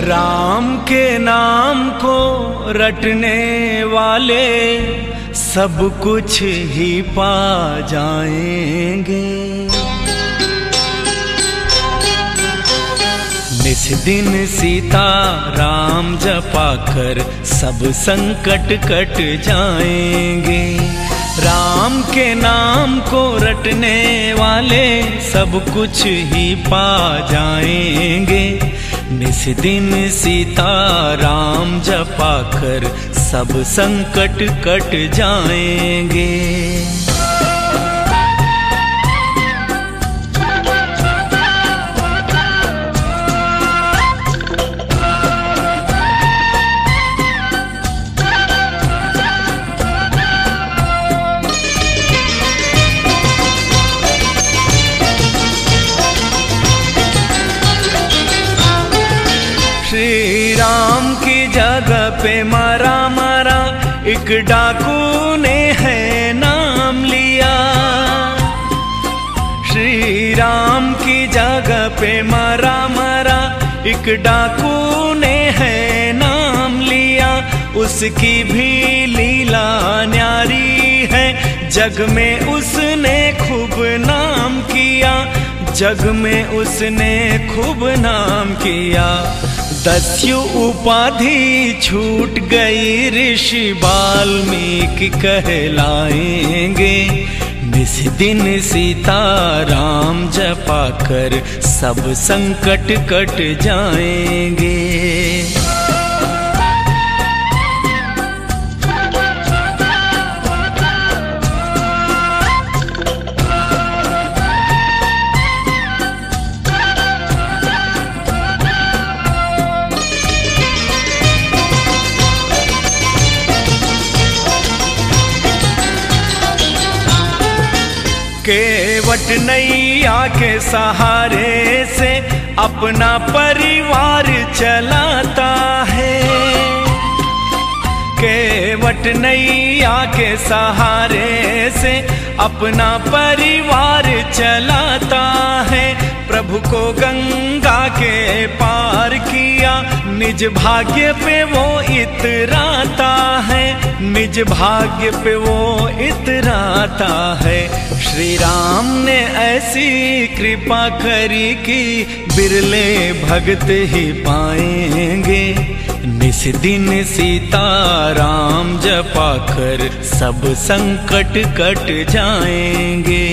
राम के नाम को रटने वाले सब कुछ ही पा जाएँगे। निस दिन सीता राम जपा कर सब संकट कट जाएँगे। राम के नाम को रटने वाले सब कुछ ही पा जाएँगे। निस दिन सीता राम जपा कर सब संकट कट जाएँगे। पे मारा मारा, एक डाकू ने है नाम लिया। श्री राम की जगह पे मारा मारा, एक डाकू ने है नाम लिया। उसकी भी लीला न्यारी है, जग में उसने खूब नाम किया। जग में उसने खूब नाम किया। दस्यु उपाधि छूट गई, ऋषि वाल्मीकि कहलाएँगे। निस दिन सीता राम जपा कर सब संकट कट जाएँगे। केवट नैया के सहारे से अपना परिवार चलाता है। केवट नैया के सहारे से अपना परिवार चलाता है। प्रभु को गंगा के पार किया, निज भाग्य पे वो इतराता है। निज भाग्य पे वो इतराता है। श्री राम ने ऐसी कृपा करी कि बिरले भगत ही पाएँगे। निस दिन सीता राम जपा कर सब संकट कट जाएँगे।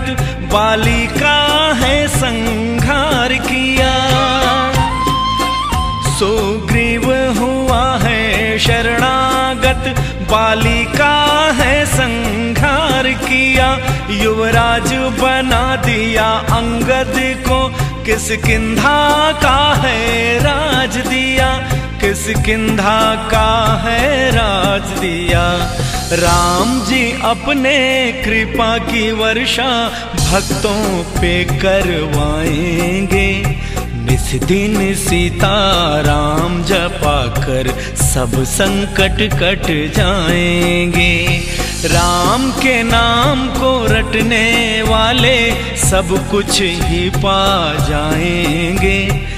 शरणागत बालिका है संघार किया। सुग्रीव हुआ है शरणागत, बालिका है संघार किया। युवराज बना दिया अंगद को, किस किंधा का है राज दिया। किस किंधा का राम जी अपने कृपा की वर्षा भक्तों पे करवाएँगे। निस दिन सीता राम जपा कर सब संकट कट जाएँगे। राम के नाम को रटने वाले सब कुछ ही पा जाएँगे।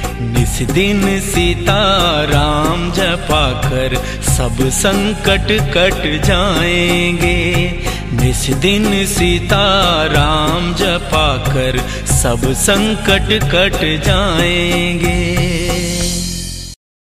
दिन सीता राम जपा कर सब संकट कट जाएँगे। निस दिन सीता राम जपा कर सब संकट कट जाएँगे।